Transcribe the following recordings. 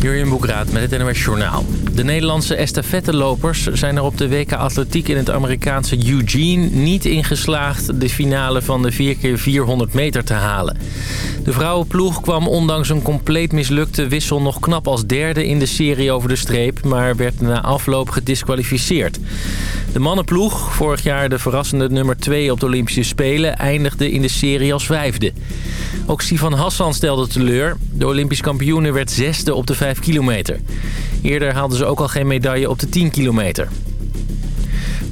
Jurjen Boekraat met het NOS Journaal. De Nederlandse estafettelopers zijn er op de WK Atletiek in het Amerikaanse Eugene niet in geslaagd de finale van de 4x400 meter te halen. De vrouwenploeg kwam ondanks een compleet mislukte wissel nog knap als derde in de serie over de streep, maar werd na afloop gedisqualificeerd. De mannenploeg, vorig jaar de verrassende nummer 2 op de Olympische Spelen, eindigde in de serie als vijfde. Ook Sivan Hassan stelde teleur. De Olympisch kampioene werd zesde op de 5 kilometer. Eerder haalden ze ook al geen medaille op de 10 kilometer.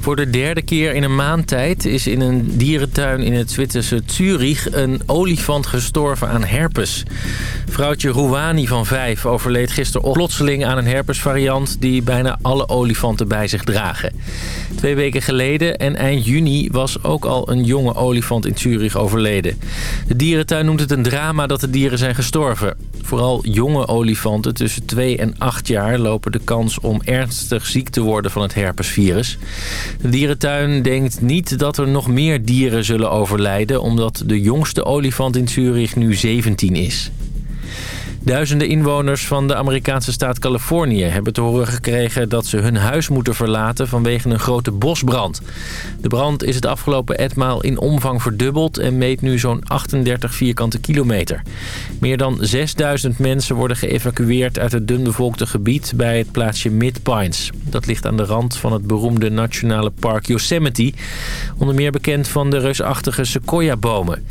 Voor de derde keer in een maand tijd is in een dierentuin in het Zwitserse Zurich een olifant gestorven aan herpes. Vrouwtje Rouwani van 5 overleed gisteren plotseling aan een herpesvariant die bijna alle olifanten bij zich dragen. Twee weken geleden en eind juni was ook al een jonge olifant in Zurich overleden. De dierentuin noemt het een drama dat de dieren zijn gestorven. Vooral jonge olifanten tussen 2 en 8 jaar lopen de kans om ernstig ziek te worden van het herpesvirus. De dierentuin denkt niet dat er nog meer dieren zullen overlijden... omdat de jongste olifant in Zurich nu 17 is. Duizenden inwoners van de Amerikaanse staat Californië hebben te horen gekregen dat ze hun huis moeten verlaten vanwege een grote bosbrand. De brand is het afgelopen etmaal in omvang verdubbeld en meet nu zo'n 38 vierkante kilometer. Meer dan 6000 mensen worden geëvacueerd uit het dunbevolkte gebied bij het plaatsje Mid Pines. Dat ligt aan de rand van het beroemde nationale park Yosemite, onder meer bekend van de reusachtige sequoia-bomen.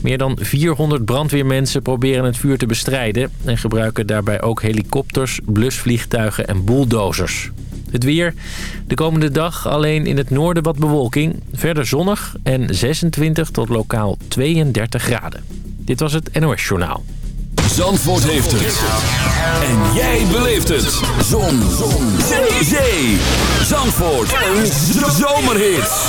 Meer dan 400 brandweermensen proberen het vuur te bestrijden... en gebruiken daarbij ook helikopters, blusvliegtuigen en bulldozers. Het weer. De komende dag alleen in het noorden wat bewolking. Verder zonnig en 26 tot lokaal 32 graden. Dit was het NOS Journaal. Zandvoort heeft het. En jij beleeft het. Zon. Zon. Zee. Zandvoort. Een zomerhit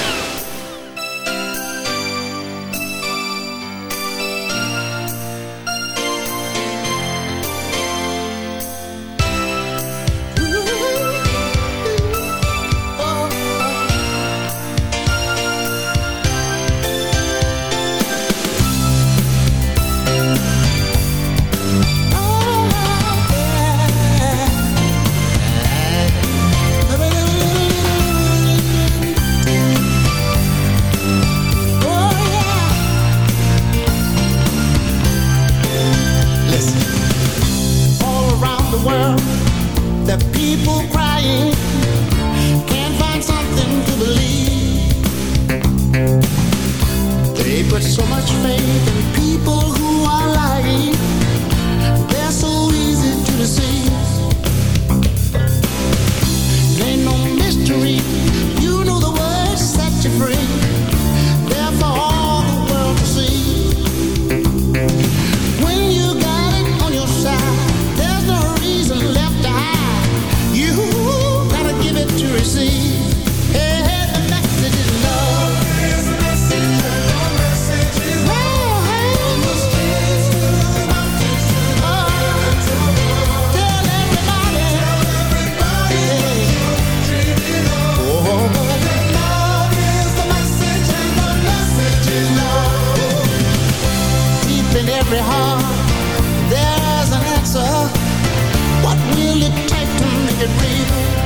you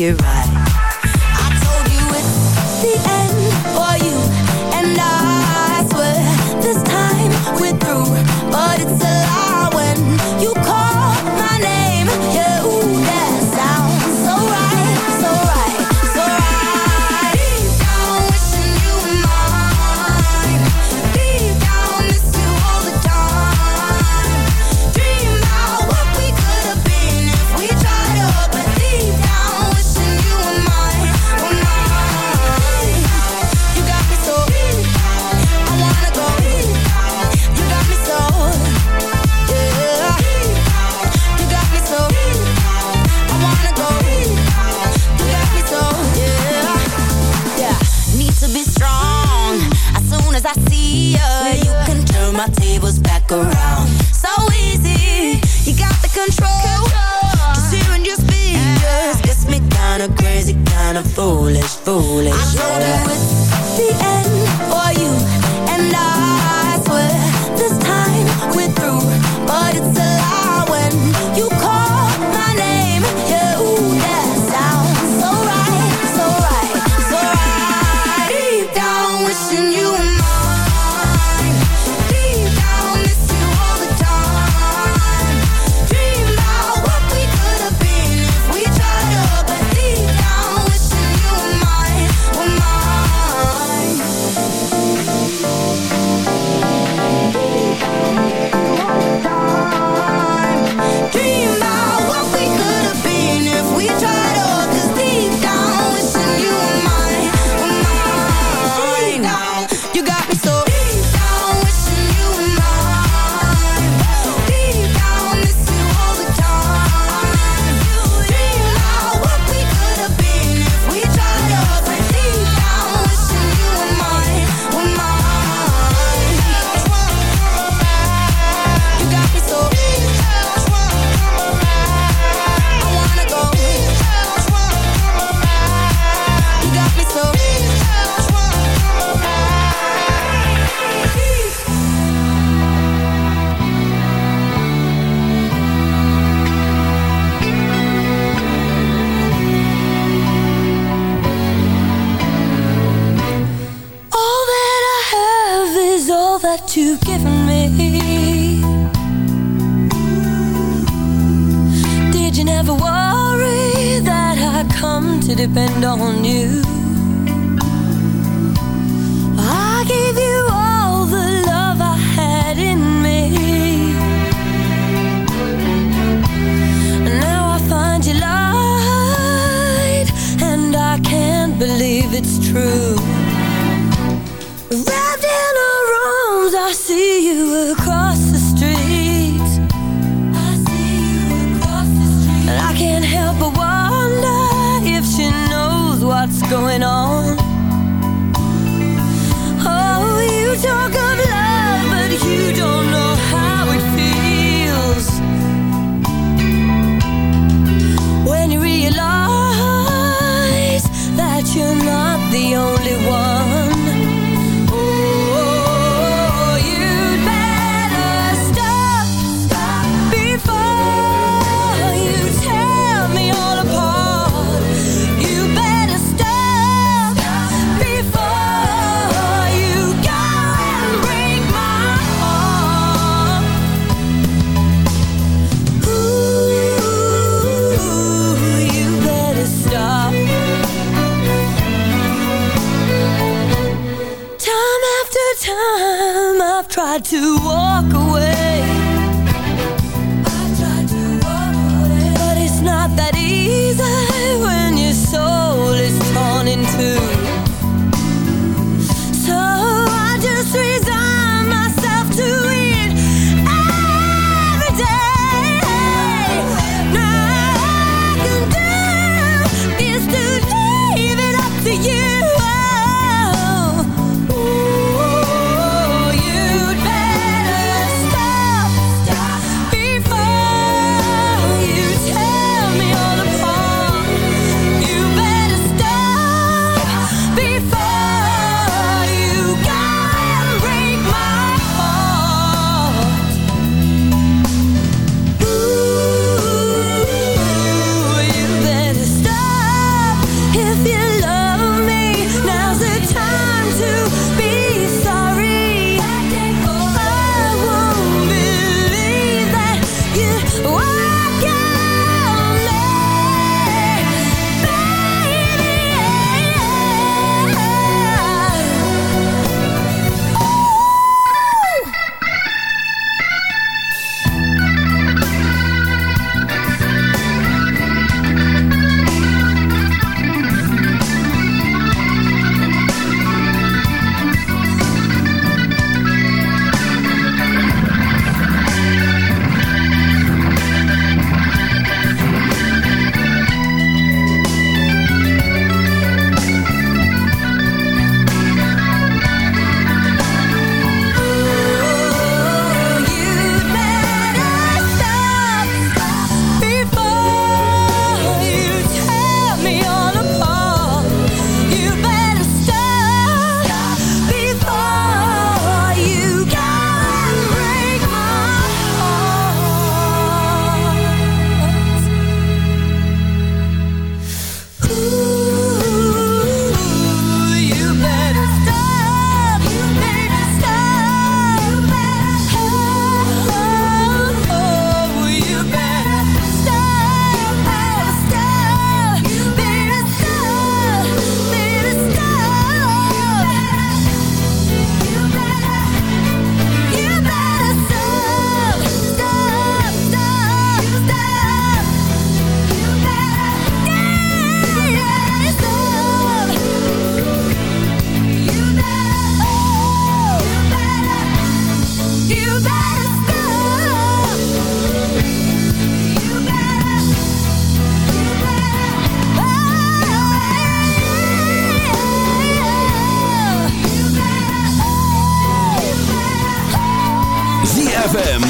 it right. Believe it's true. Wrapped to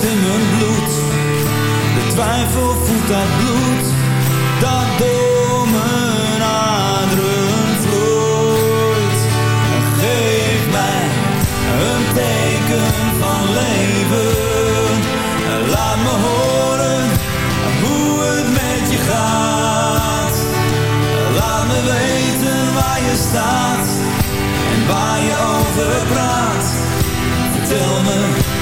In mijn bloed. De twijfel voelt dat bloed dat door mijn aderen vloeit. Geef mij een teken van leven. Laat me horen hoe het met je gaat. Laat me weten waar je staat waar je over praat. Vertel me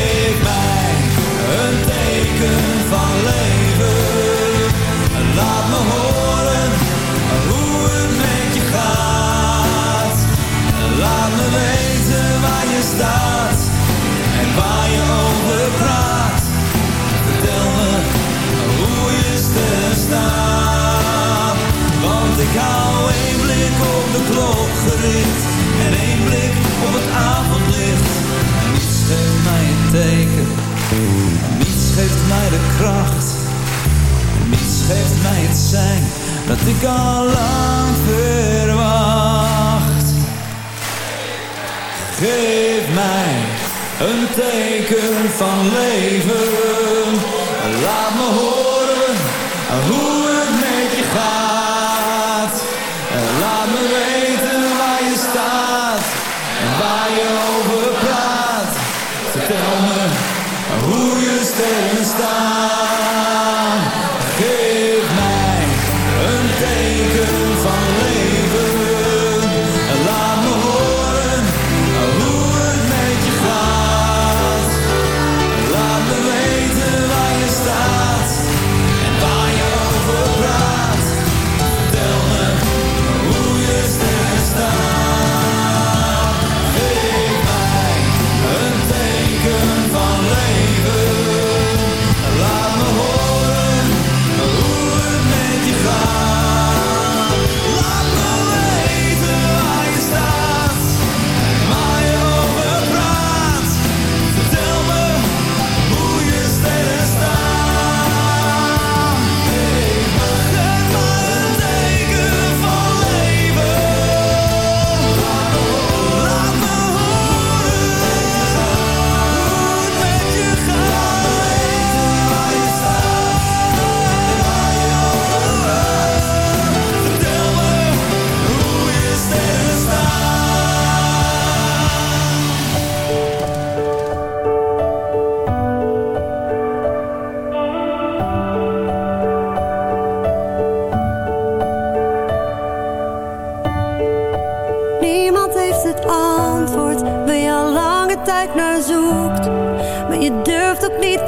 me horen hoe het met je gaat. Laat me weten waar je staat en waar je over praat. Vertel me hoe je staat. Want ik hou één blik op de klok gericht en één blik op het avondlicht. En niets geeft mij een teken, niets geeft mij de kracht al lang verwacht. Geef mij een teken van leven. Laat me horen hoe het met je gaat. Laat me weten waar je staat en waar je over praat. Vertel me hoe je sterren staan.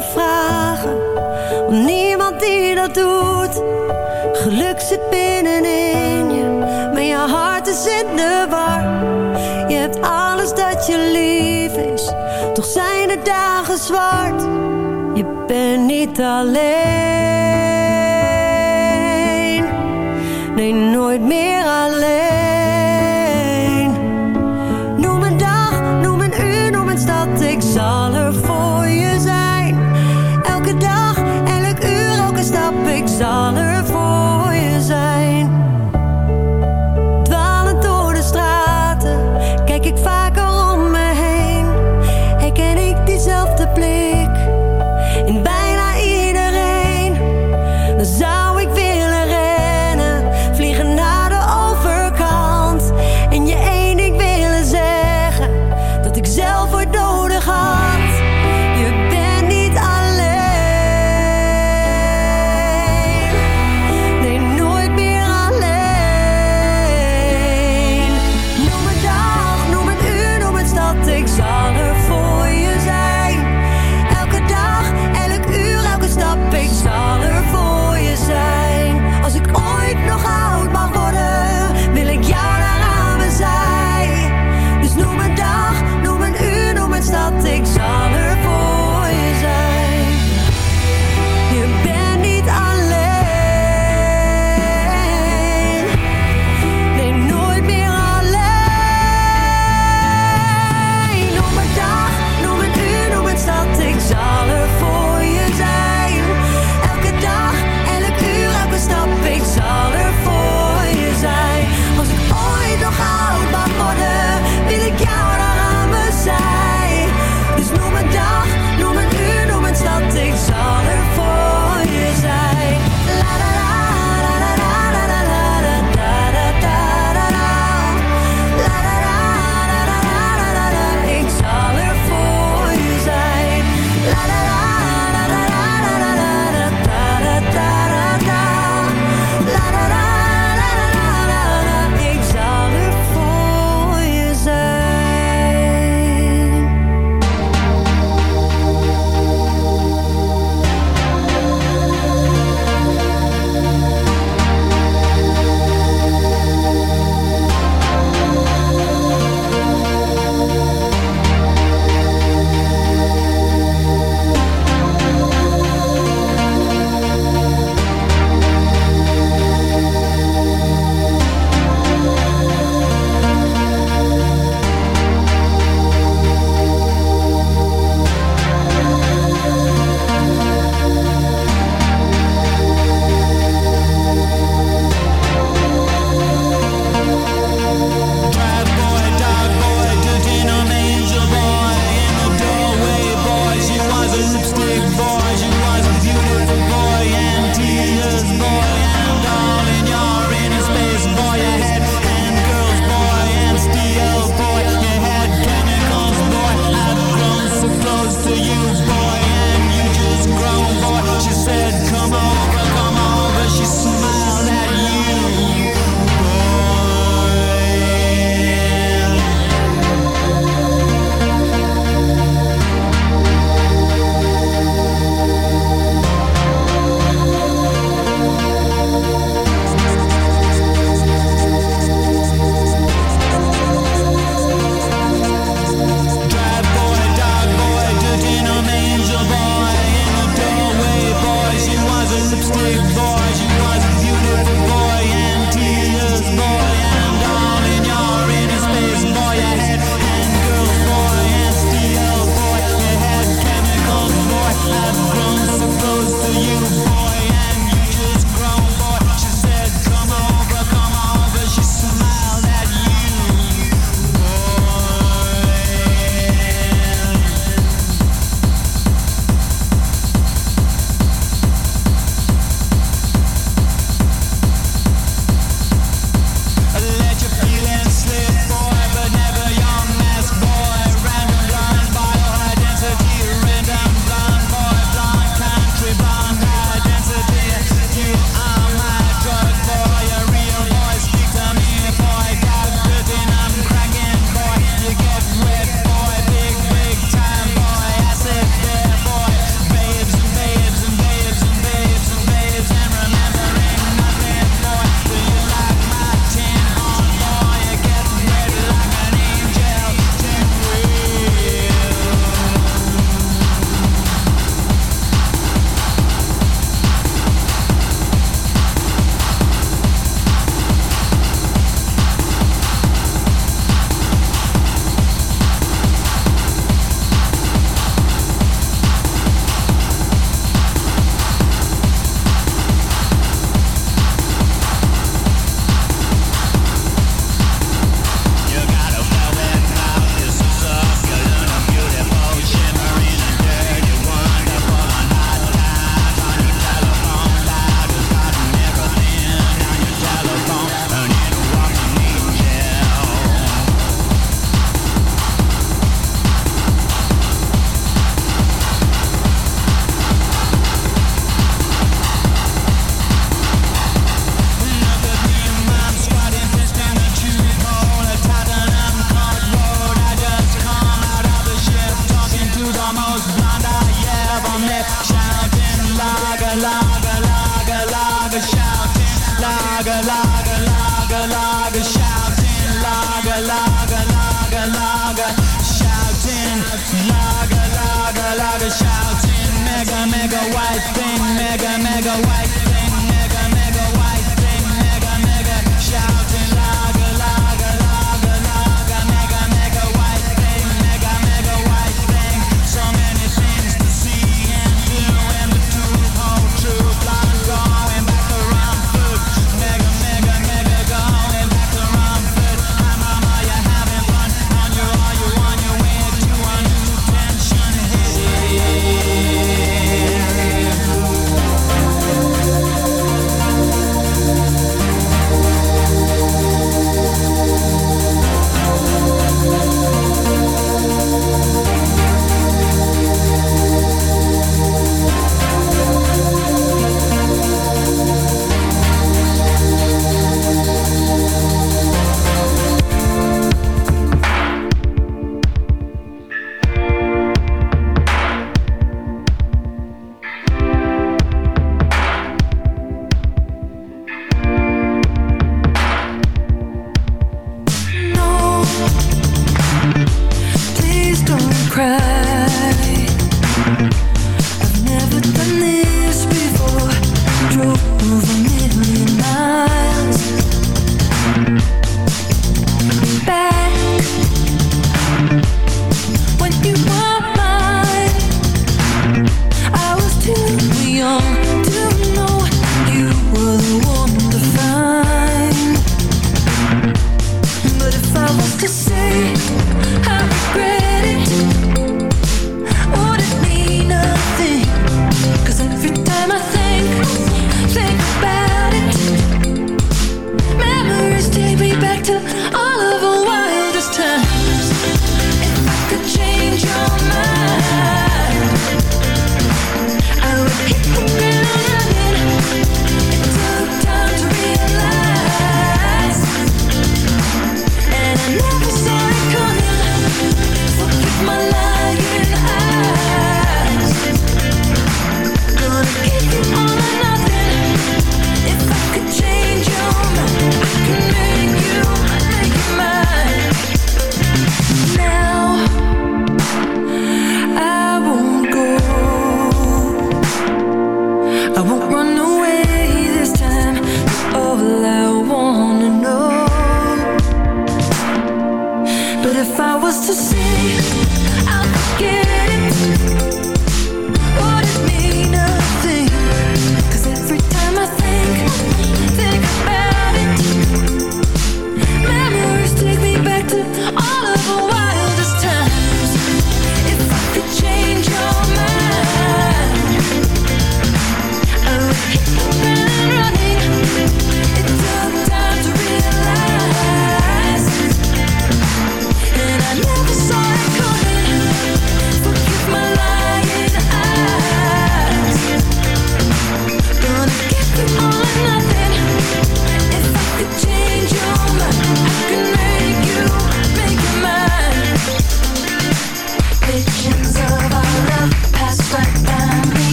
Te vragen, want niemand die dat doet. Geluk zit binnenin je, maar je hart is in de war. Je hebt alles dat je lief is, toch zijn de dagen zwart. Je bent niet alleen, nee nooit meer alleen.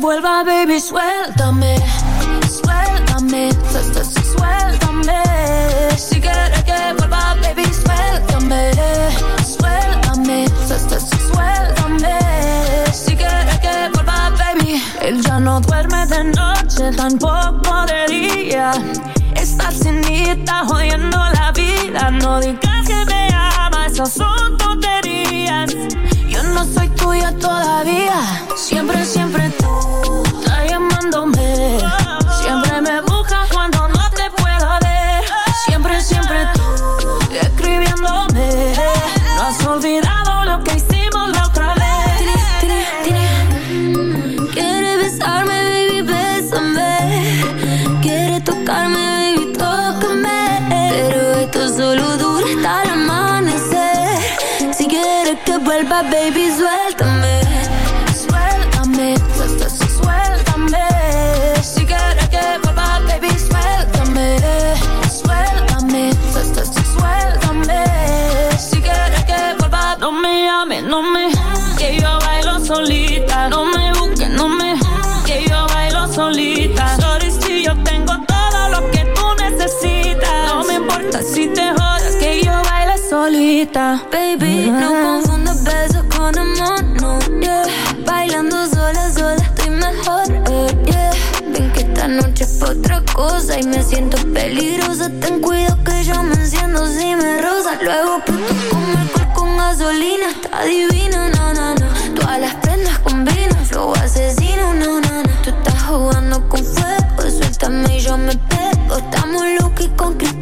Vuelva, baby, suéltame. Suéltame, suéltame. Si quieres que vuelva, baby, suéltame. Suéltame, suéltame. Si quieres que vuelva, baby. Él ya no duerme de noche, tampoco de día. Estar sin mí está jodiendo la vida. No digas que me amas, esas son tonterías. Yo no soy tuya todavía. Siempre, siempre baby, solita. Baby, no confundas besos mono, yeah. Bailando sola, sola estoy mejor, eh, yeah. Ven que esta noche es otra cosa y me siento peligrosa. Ten cuidado que yo me enciendo si me rosa. Luego pronto como el con gasolina, está divina, no, no, no. Todas las prendas combinan, flow asesino, no, no, no. Tú estás jugando con fuego, suéltame y yo me pego. Estamos locos con Cristina